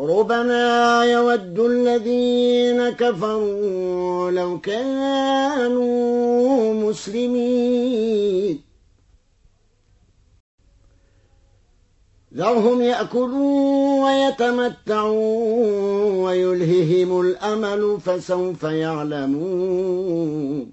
ربما يود الذين كفروا لو كانوا مسلمين. ذرهم يأكلوا ويتمتعوا ويلههم الأمل فسوف يعلمون.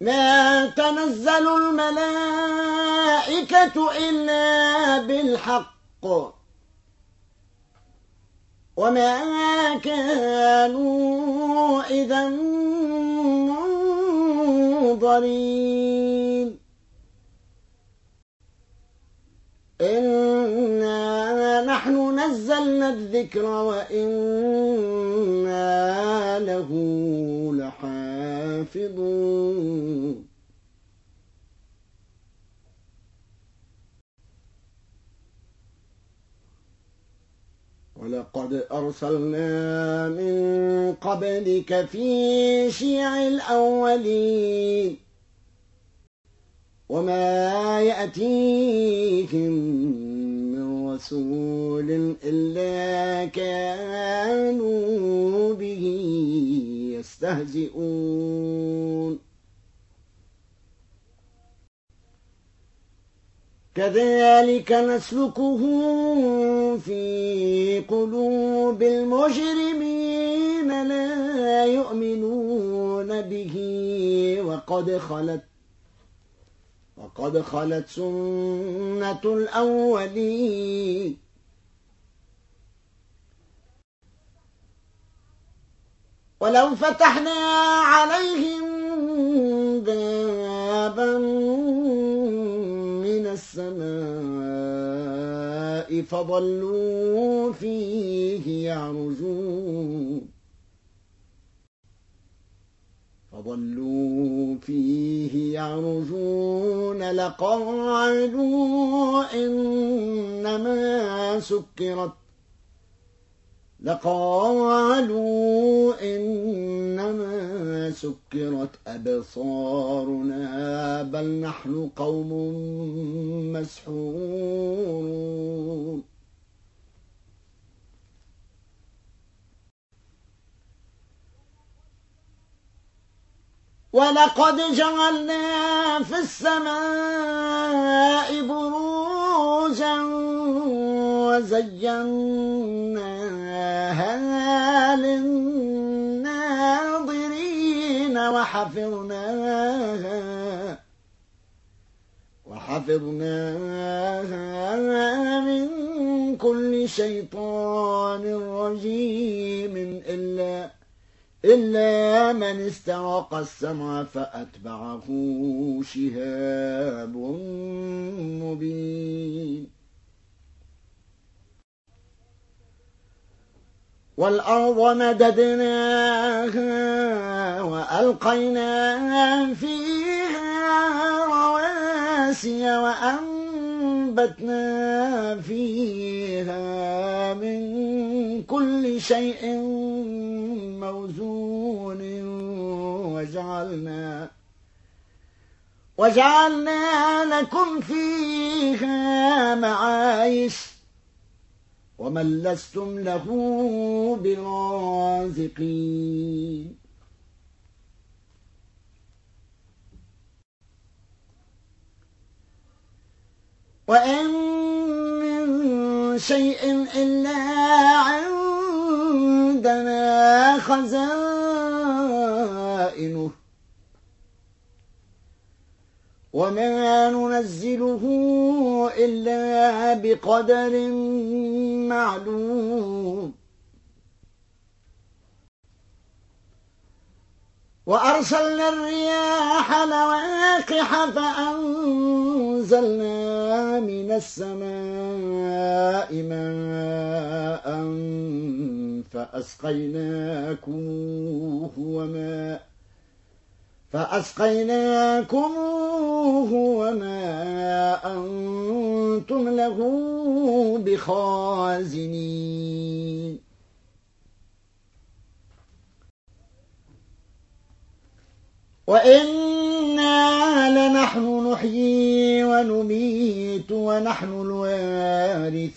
ما تنزل الملائكة إلا بالحق. وما كانوا إذا منظرين. إنا نحن نزلنا الذكر وإنا له لحافظون ولقد أرسلنا من قبلك في شيع الأولين. وما يأتيهم من رسول إلا كانوا به يستهزئون كذلك نسلكه في قلوب المجرمين لا يؤمنون به. وقد خلت وقد خلت سنة الأولين. ولو فتحنا عليهم بابا من السماء فظلوا فيه يعرجون. فظلوا فيه يعرجون. لقالوا إنما سكرت لقالوا إنما سكرت أبصارنا بل نحن قوم مسحورون. ولقد جعلنا في السماء بروجا وزيناها للناظرين وحفظناها وحفظناها من كل شيطان رجيم إلا إلا من استرق السمع فأتبعه شهاب مبين. والأرض مددناها وألقينا فيها رواسي وأنبتنا فيها من كل شيء موزون وجعلنا وجعلنا لكم فيها معايش ومن لستم له برازقين وإن من شيء إلا عندنا خزائنه وما ننزله إلا بقدر معلوم. وأرسلنا الرياح لواقح فأنزلنا من السماء ماء فأسقيناكموه وما فأسقيناكموه وما أنتم له بخازنين. وإنا لنحن نحيي ونميت ونحن الوارثون.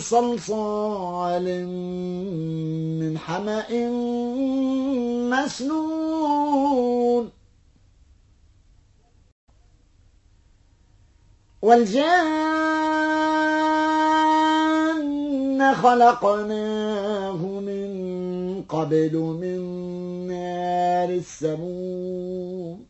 صلصال من حمأ مسنون. والجان خلقناه من قبل من نار السموم.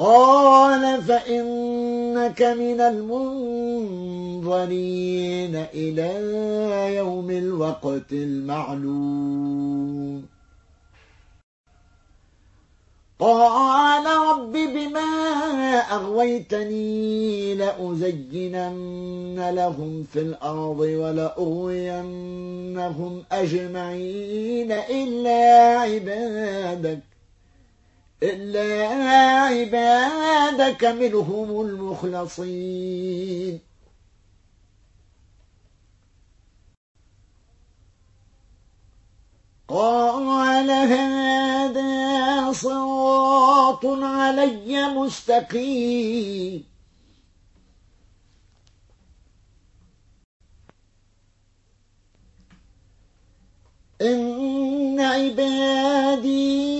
قال فإنك من المنظرين إلى يوم الوقت المعلوم. قال رب بما أغويتني لأزينن لهم في الأرض ولأغوينهم أجمعين إلا عبادك. إلا عبادك منهم المخلصين. قال هذا صراط علي مستقيم. إن عبادي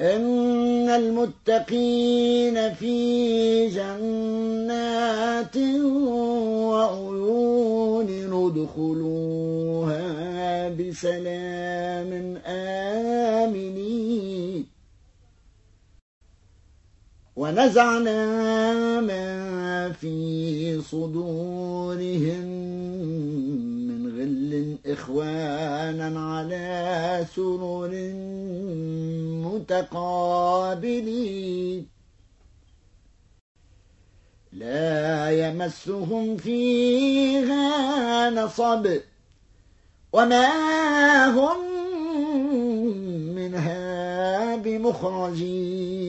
إن المتقين في جنات وعيون ندخلوها بسلام آمنين. ونزعنا ما في صدورهم إخوانا على سرر متقابلين. لا يمسهم فيها نصب وما هم منها بمخرجين.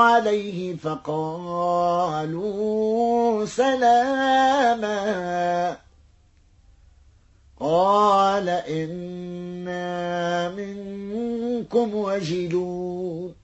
عليه فقالوا سلاما. قال إنا منكم وجلون.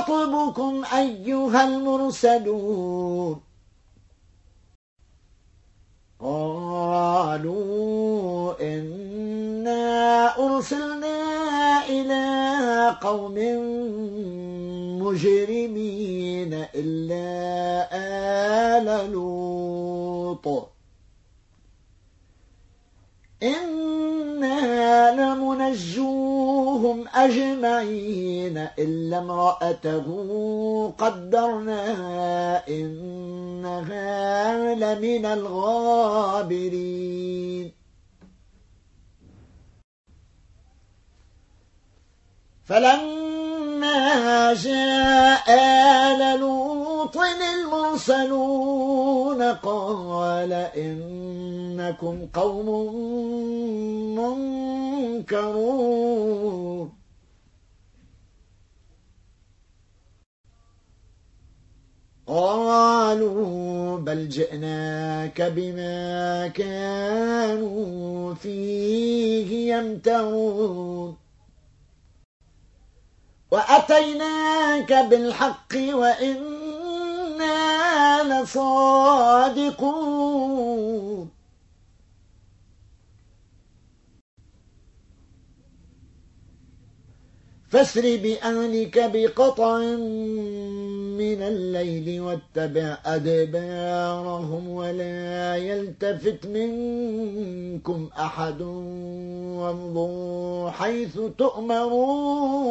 خطبكم أيها المرسلون. قالوا إنا أرسلنا إلى قوم مجرمين إلا آل لوط. إنا لمنجوهم أجمعين إلا امرأته قدرنا إنها لمن الغابرين فلما جاء آل لوط المرسلون قال إنكم قوم منكرون. قالوا بل جئناك بما كانوا فيه يمترون. وأتيناك بالحق وإنا لصادقون فاسر بأهلك بقطع من الليل واتبع أدبارهم ولا يلتفت منكم أحد وامضوا حيث تؤمرون.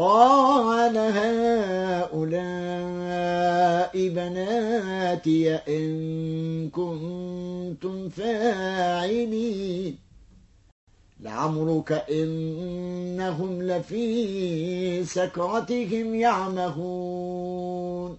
قال هؤلاء بناتي إن كنتم فاعلين. لعمرك إنهم لفي سكرتهم يعمهون.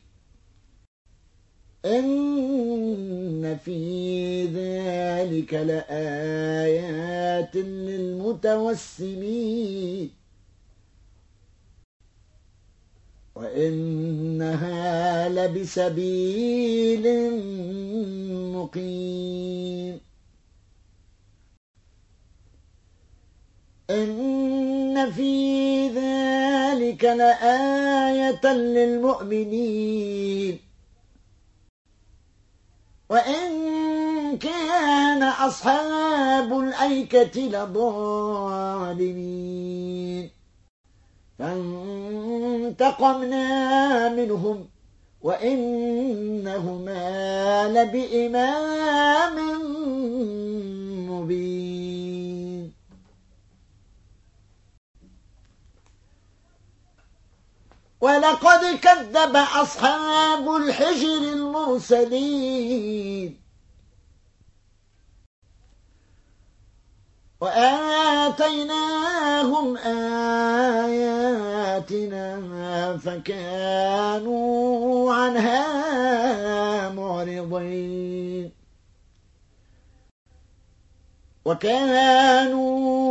إن في ذلك لآيات للمتوسمين. وإنها لبسبيل مقيم. إن في ذلك لآية للمؤمنين. وإن كان أصحاب الأيكة لظالمين فانتقمنا منهم وإنهما لبإمام مبين. ولقد كذب أصحاب الحجر المرسلين. وآتيناهم آياتنا فكانوا عنها معرضين. وكانوا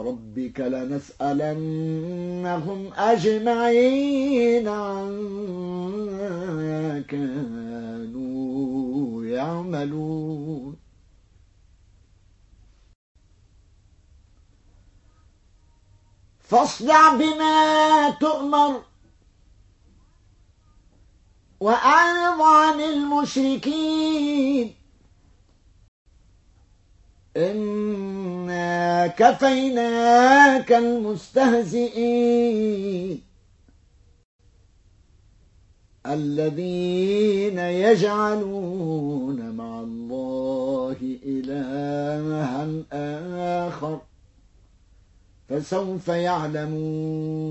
فوربك لنسألنهم أجمعين عما كانوا يعملون. فاصدع بما تؤمر وأعرض عن المشركين. كفيناك المستهزئين. الذين يجعلون مع الله إلها آخر فسوف يعلمون.